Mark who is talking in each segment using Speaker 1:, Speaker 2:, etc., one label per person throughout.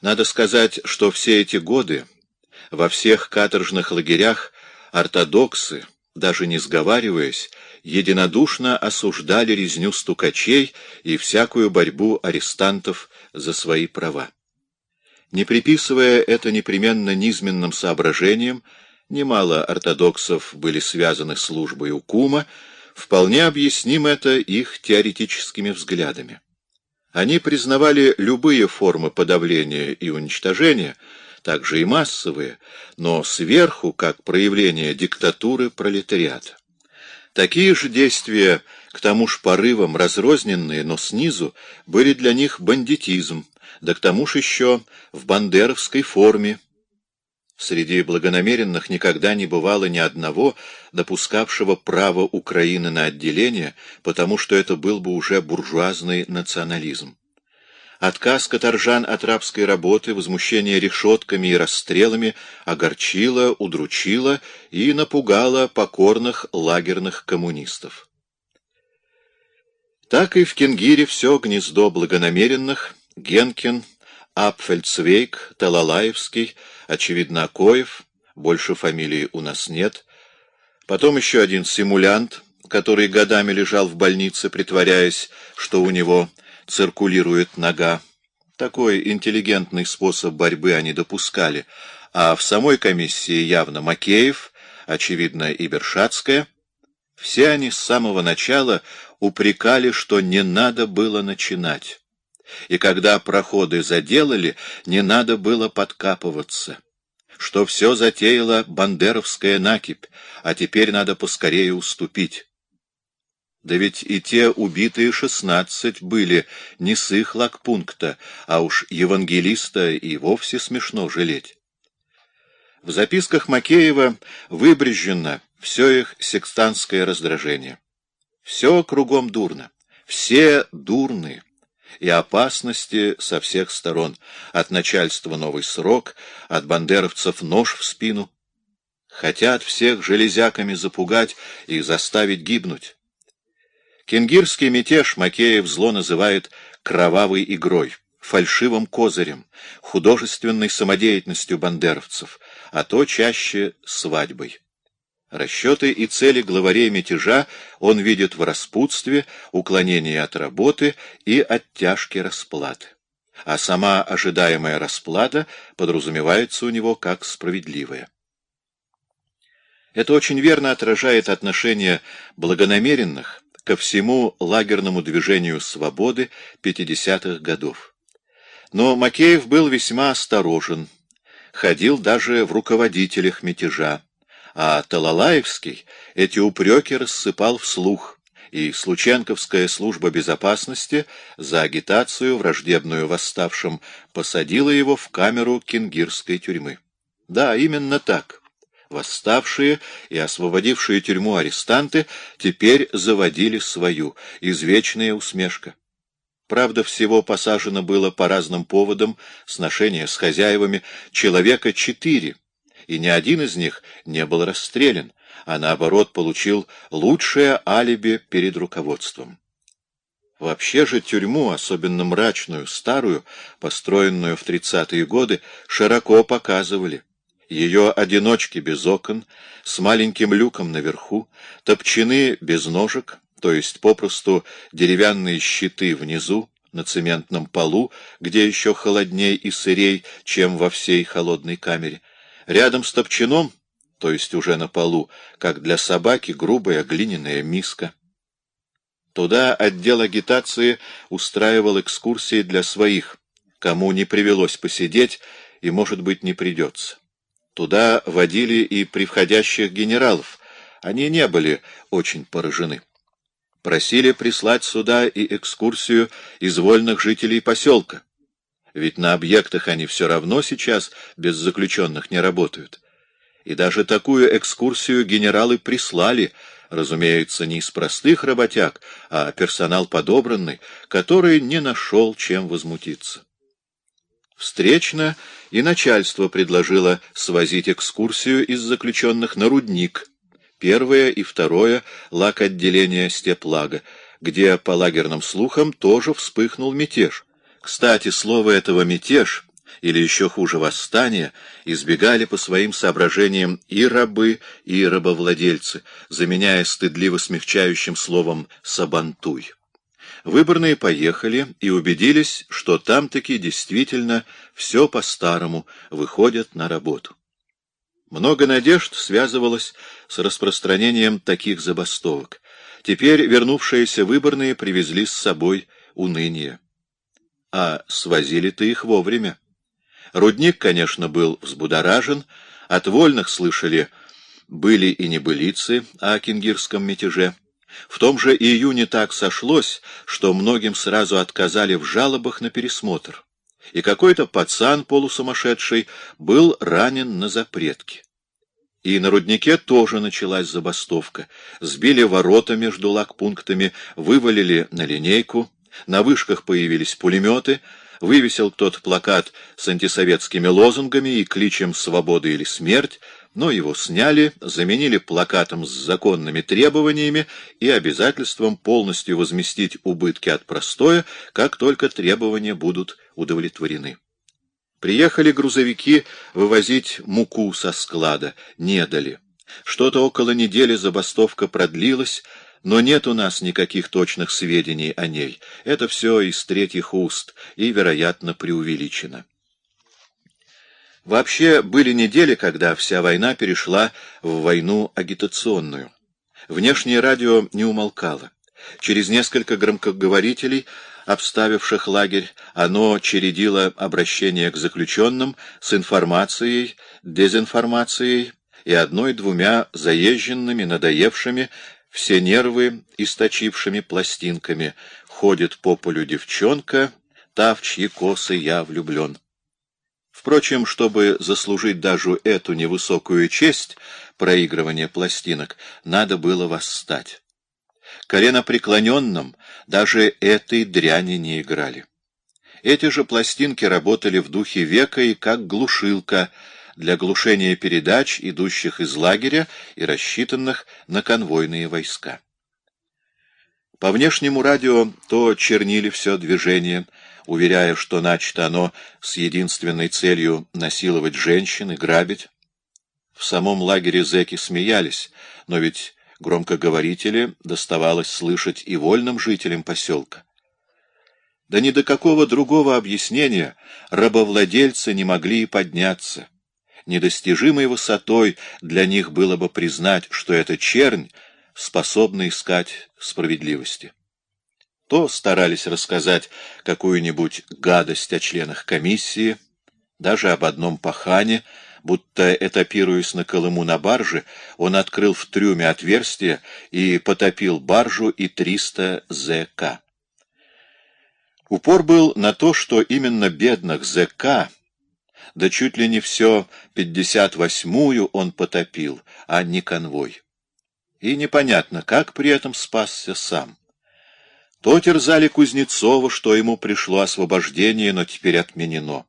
Speaker 1: Надо сказать, что все эти годы во всех каторжных лагерях ортодоксы, даже не сговариваясь, единодушно осуждали резню стукачей и всякую борьбу арестантов за свои права. Не приписывая это непременно низменным соображениям, немало ортодоксов были связаны службой у кума, вполне объясним это их теоретическими взглядами. Они признавали любые формы подавления и уничтожения, также и массовые, но сверху как проявление диктатуры пролетариата. Такие же действия, к тому ж порывам разрозненные, но снизу, были для них бандитизм, да к тому же еще в бандеровской форме. Среди благонамеренных никогда не бывало ни одного, допускавшего право Украины на отделение, потому что это был бы уже буржуазный национализм. Отказ каторжан от рабской работы, возмущение решетками и расстрелами огорчило, удручило и напугало покорных лагерных коммунистов. Так и в Кенгире все гнездо благонамеренных, Генкин, Апфельцвейк, Талалаевский, очевидно, Акоев, больше фамилий у нас нет, потом еще один симулянт, который годами лежал в больнице, притворяясь, что у него циркулирует нога. Такой интеллигентный способ борьбы они допускали, а в самой комиссии явно Макеев, очевидно, и Бершатская. Все они с самого начала упрекали, что не надо было начинать. И когда проходы заделали, не надо было подкапываться. Что все затеяла бандеровская накипь, а теперь надо поскорее уступить. Да ведь и те убитые шестнадцать были не с их лагпункта, а уж евангелиста и вовсе смешно жалеть. В записках Макеева выбрежено все их секстанское раздражение. Все кругом дурно, все дурны, и опасности со всех сторон, от начальства новый срок, от бандеровцев нож в спину. Хотят всех железяками запугать и заставить гибнуть. Кенгирский мятеж Макеев зло называет кровавой игрой, фальшивым козырем, художественной самодеятельностью бандеровцев, а то чаще свадьбой. Расчеты и цели главарей мятежа он видит в распутстве, уклонении от работы и оттяжке расплаты. А сама ожидаемая расплата подразумевается у него как справедливая. Это очень верно отражает отношение благонамеренных ко всему лагерному движению свободы 50-х годов. Но Макеев был весьма осторожен, ходил даже в руководителях мятежа, а Талалаевский эти упреки рассыпал вслух, и Слученковская служба безопасности за агитацию, враждебную восставшим, посадила его в камеру кенгирской тюрьмы. Да, именно так. Восставшие и освободившие тюрьму арестанты теперь заводили свою, извечная усмешка. Правда, всего посажено было по разным поводам, сношения с хозяевами, человека четыре, и ни один из них не был расстрелян, а наоборот получил лучшее алиби перед руководством. Вообще же тюрьму, особенно мрачную, старую, построенную в тридцатые годы, широко показывали ее одиночки без окон, с маленьким люком наверху, топчаны без ножек, то есть попросту деревянные щиты внизу, на цементном полу, где еще холодней и сырей, чем во всей холодной камере. Рядом с топчаном, то есть уже на полу, как для собаки, грубая глиняная миска. Туда отдел агитации устраивал экскурсии для своих, кому не привелось посидеть и, может быть, не придется. Туда водили и превходящих генералов. Они не были очень поражены. Просили прислать сюда и экскурсию из вольных жителей поселка. Ведь на объектах они все равно сейчас без заключенных не работают. И даже такую экскурсию генералы прислали, разумеется, не из простых работяг, а персонал подобранный, который не нашел, чем возмутиться. Встречно и начальство предложило свозить экскурсию из заключенных на рудник, первое и второе лак отделения степлага, где, по лагерным слухам, тоже вспыхнул мятеж. Кстати, слово этого «мятеж» или еще хуже восстания, избегали по своим соображениям и рабы, и рабовладельцы, заменяя стыдливо смягчающим словом «сабантуй». Выборные поехали и убедились, что там-таки действительно все по-старому выходят на работу. Много надежд связывалось с распространением таких забастовок. Теперь вернувшиеся выборные привезли с собой уныние. А свозили-то их вовремя. Рудник, конечно, был взбудоражен, от вольных слышали были и небылицы о кенгирском мятеже. В том же июне так сошлось, что многим сразу отказали в жалобах на пересмотр. И какой-то пацан полусумасшедший был ранен на запретке. И на руднике тоже началась забастовка. Сбили ворота между лагпунктами, вывалили на линейку, на вышках появились пулеметы — вывесил тот плакат с антисоветскими лозунгами и кличем «Свобода или смерть», но его сняли, заменили плакатом с законными требованиями и обязательством полностью возместить убытки от простоя, как только требования будут удовлетворены. Приехали грузовики вывозить муку со склада, не дали. Что-то около недели забастовка продлилась, но нет у нас никаких точных сведений о ней. Это все из третьих уст и, вероятно, преувеличено. Вообще, были недели, когда вся война перешла в войну агитационную. Внешнее радио не умолкало. Через несколько громкоговорителей, обставивших лагерь, оно чередило обращение к заключенным с информацией, дезинформацией и одной-двумя заезженными, надоевшими, все нервы источившими пластинками, ходит по полю девчонка, та, в чьи косы я влюблен. Впрочем, чтобы заслужить даже эту невысокую честь проигрывания пластинок, надо было восстать. Коленопреклоненным даже этой дряни не играли. Эти же пластинки работали в духе века и как глушилка — для глушения передач, идущих из лагеря и рассчитанных на конвойные войска. По внешнему радио то чернили все движение, уверяя, что начато оно с единственной целью насиловать женщин и грабить. В самом лагере зэки смеялись, но ведь громкоговорители доставалось слышать и вольным жителям поселка. Да ни до какого другого объяснения рабовладельцы не могли и подняться недостижимой высотой для них было бы признать, что эта чернь способна искать справедливости. То старались рассказать какую-нибудь гадость о членах комиссии, даже об одном пахане, будто, этапируясь на Колыму на барже, он открыл в трюме отверстие и потопил баржу и 300 ЗК. Упор был на то, что именно бедных ЗК да чуть ли не все пятьдесят восьмую он потопил, а не конвой. И непонятно, как при этом спасся сам. То терзали Кузнецова, что ему пришло освобождение, но теперь отменено.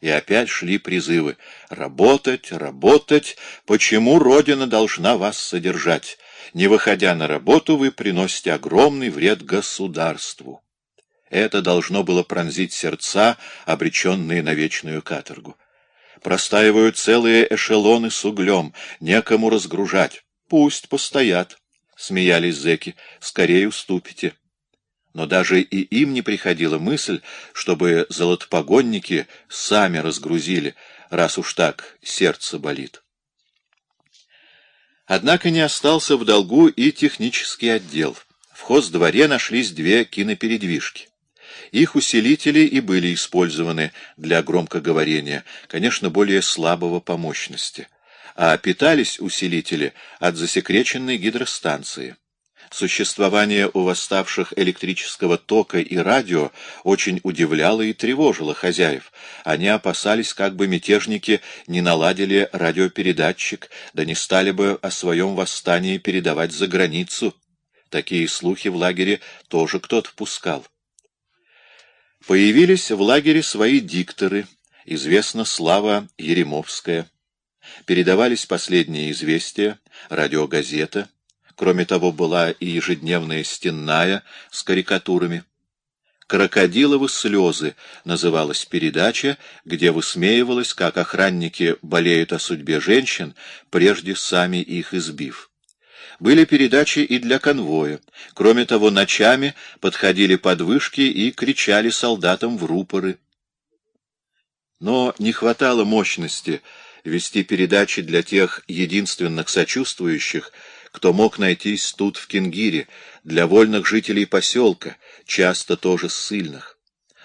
Speaker 1: И опять шли призывы «Работать, работать! Почему Родина должна вас содержать? Не выходя на работу, вы приносите огромный вред государству». Это должно было пронзить сердца, обреченные на вечную каторгу. Простаивают целые эшелоны с углем, некому разгружать. Пусть постоят, — смеялись зэки, — скорее уступите. Но даже и им не приходила мысль, чтобы золотопогонники сами разгрузили, раз уж так сердце болит. Однако не остался в долгу и технический отдел. В хоздворе нашлись две кинопередвижки. Их усилители и были использованы для громкоговорения, конечно, более слабого по мощности. А питались усилители от засекреченной гидростанции. Существование у восставших электрического тока и радио очень удивляло и тревожило хозяев. Они опасались, как бы мятежники не наладили радиопередатчик, да не стали бы о своем восстании передавать за границу. Такие слухи в лагере тоже кто-то пускал. Появились в лагере свои дикторы, известна Слава Еремовская. Передавались последние известия, радиогазета. Кроме того, была и ежедневная стенная с карикатурами. «Крокодиловы слезы» называлась передача, где высмеивалось, как охранники болеют о судьбе женщин, прежде сами их избив. Были передачи и для конвоя. Кроме того, ночами подходили подвышки и кричали солдатам в рупоры. Но не хватало мощности вести передачи для тех единственных сочувствующих, кто мог найтись тут, в Кенгире, для вольных жителей поселка, часто тоже ссыльных.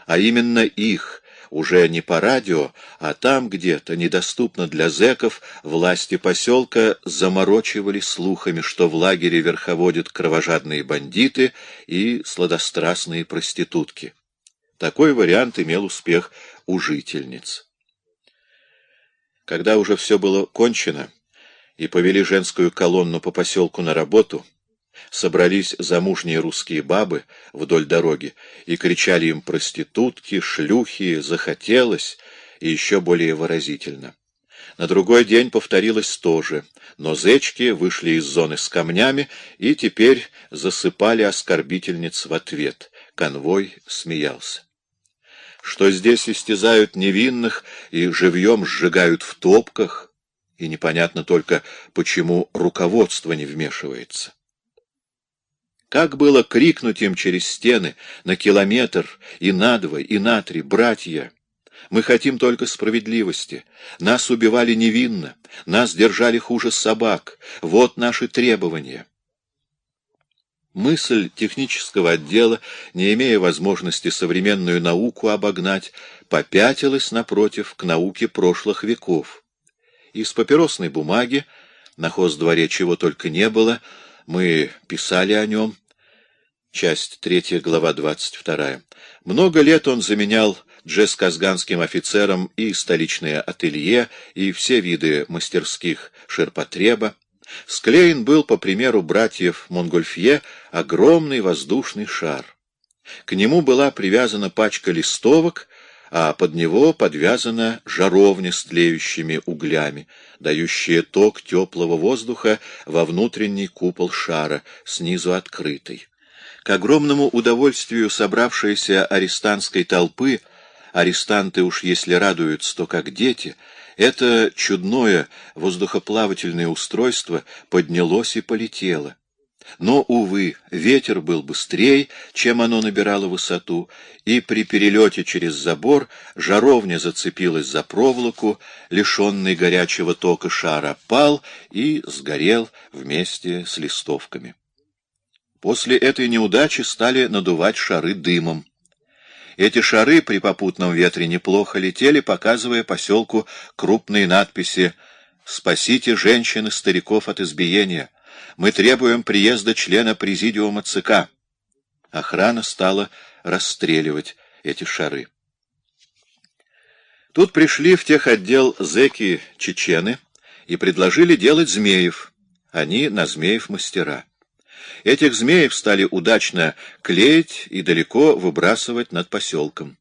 Speaker 1: А именно их, уже не по радио, а там где-то, недоступно для зэков, власти поселка заморочивали слухами, что в лагере верховодят кровожадные бандиты и сладострастные проститутки. Такой вариант имел успех у жительниц. Когда уже все было кончено, и повели женскую колонну по поселку на работу, собрались замужние русские бабы вдоль дороги и кричали им проститутки, шлюхи, захотелось, и еще более выразительно. На другой день повторилось то же, но зечки вышли из зоны с камнями и теперь засыпали оскорбительниц в ответ. Конвой смеялся. Что здесь истязают невинных и живьем сжигают в топках — и непонятно только, почему руководство не вмешивается. Как было крикнуть им через стены на километр и на два, и на три, братья! Мы хотим только справедливости. Нас убивали невинно, нас держали хуже собак. Вот наши требования. Мысль технического отдела, не имея возможности современную науку обогнать, попятилась, напротив, к науке прошлых веков. Из папиросной бумаги, на хоздворе чего только не было, мы писали о нем. Часть третья, глава двадцать вторая. Много лет он заменял джесказганским офицерам и столичное ателье, и все виды мастерских ширпотреба. Склеен был, по примеру братьев Монгольфье, огромный воздушный шар. К нему была привязана пачка листовок, а под него подвязана жаровня с тлеющими углями, дающая ток теплого воздуха во внутренний купол шара, снизу открытый. К огромному удовольствию собравшейся арестантской толпы, арестанты уж если радуются, то как дети, это чудное воздухоплавательное устройство поднялось и полетело. Но, увы, ветер был быстрее, чем оно набирало высоту, и при перелете через забор жаровня зацепилась за проволоку, лишенный горячего тока шара пал и сгорел вместе с листовками. После этой неудачи стали надувать шары дымом. Эти шары при попутном ветре неплохо летели, показывая поселку крупные надписи «Спасите женщин и стариков от избиения». Мы требуем приезда члена президиума ЦК. Охрана стала расстреливать эти шары. Тут пришли в тех отдел зэки-чечены и предложили делать змеев. Они на змеев мастера. Этих змеев стали удачно клеить и далеко выбрасывать над поселком.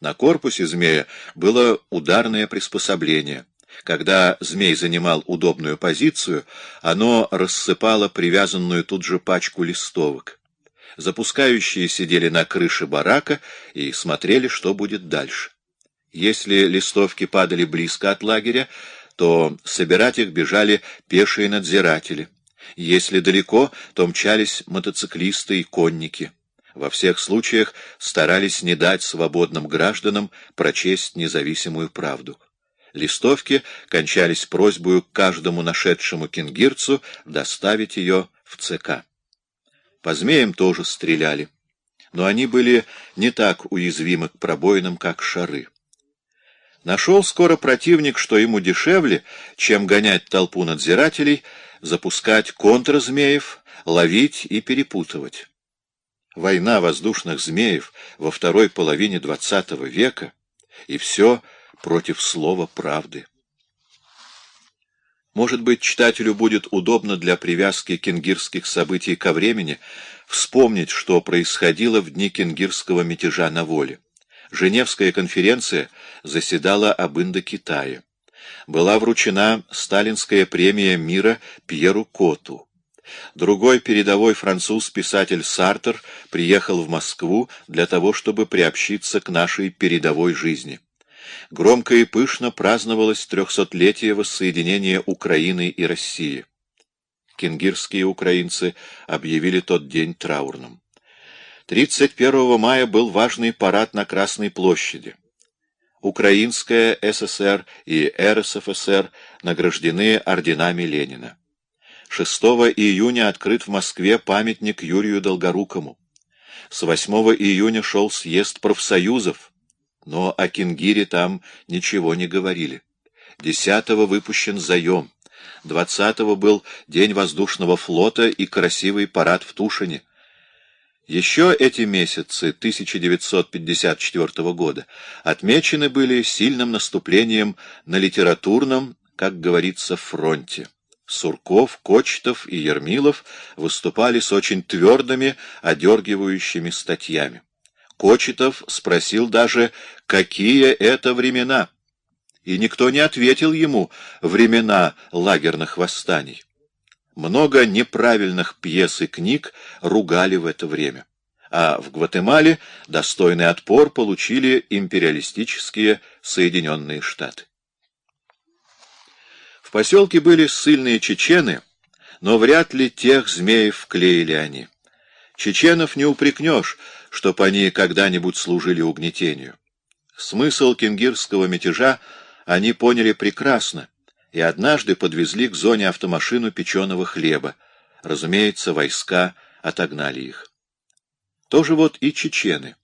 Speaker 1: На корпусе змея было ударное приспособление — когда змей занимал удобную позицию, оно рассыпало привязанную тут же пачку листовок. Запускающие сидели на крыше барака и смотрели, что будет дальше. Если листовки падали близко от лагеря, то собирать их бежали пешие надзиратели. Если далеко, то мчались мотоциклисты и конники. Во всех случаях старались не дать свободным гражданам прочесть независимую правду. Листовки кончались просьбой каждому нашедшему кенгирцу доставить ее в ЦК. По змеям тоже стреляли, но они были не так уязвимы к пробоинам, как шары. Нашел скоро противник, что ему дешевле, чем гонять толпу надзирателей, запускать контрзмеев, ловить и перепутывать. Война воздушных змеев во второй половине XX века, и все — против слова правды. Может быть, читателю будет удобно для привязки кенгирских событий ко времени вспомнить, что происходило в дни кенгирского мятежа на воле. Женевская конференция заседала об Индокитае. Была вручена сталинская премия мира Пьеру Коту. Другой передовой француз, писатель Сартер, приехал в Москву для того, чтобы приобщиться к нашей передовой жизни. Громко и пышно праздновалось трехсотлетие воссоединения Украины и России. Кенгирские украинцы объявили тот день траурным. 31 мая был важный парад на Красной площади. Украинская ССР и РСФСР награждены орденами Ленина. 6 июня открыт в Москве памятник Юрию Долгорукому. С 8 июня шел съезд профсоюзов, но о Кенгире там ничего не говорили. 10 выпущен заем. 20 был День воздушного флота и красивый парад в Тушине. Еще эти месяцы 1954 года отмечены были сильным наступлением на литературном, как говорится, фронте. Сурков, Кочетов и Ермилов выступали с очень твердыми, одергивающими статьями. Кочетов спросил даже, какие это времена, и никто не ответил ему времена лагерных восстаний. Много неправильных пьес и книг ругали в это время, а в Гватемале достойный отпор получили империалистические Соединенные Штаты поселке были ссыльные чечены, но вряд ли тех змеев клеили они. Чеченов не упрекнешь, чтоб они когда-нибудь служили угнетению. Смысл кенгирского мятежа они поняли прекрасно и однажды подвезли к зоне автомашину печеного хлеба. Разумеется, войска отогнали их. Тоже вот и чечены.